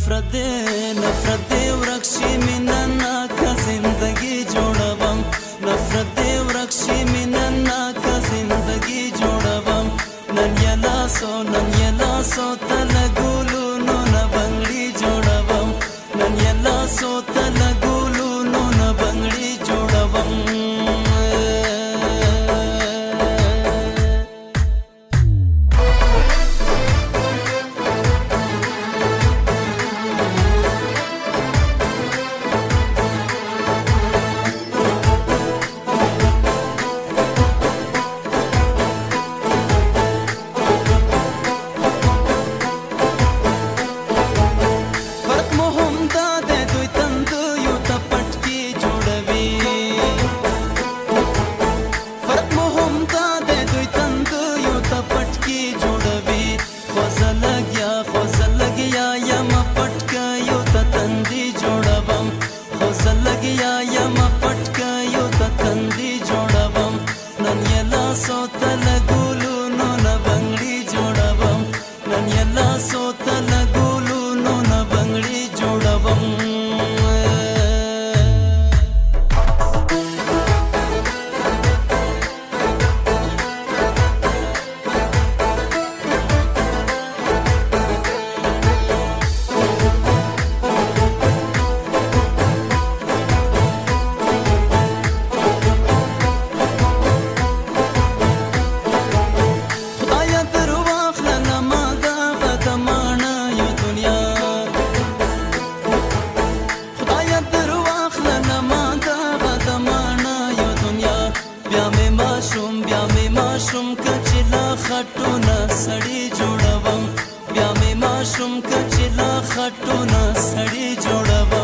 نفرت دې نفرت دې ورک شي مینا ناکه زندگی جوړوم نفرت دې ورک شي مینا ناکه زندگی جوړوم نن یا لاسو نن یا لاسو کچې لا خټونه سړی جوړوم بیا مې ماشوم کچې لا خټونه سړی جوړوم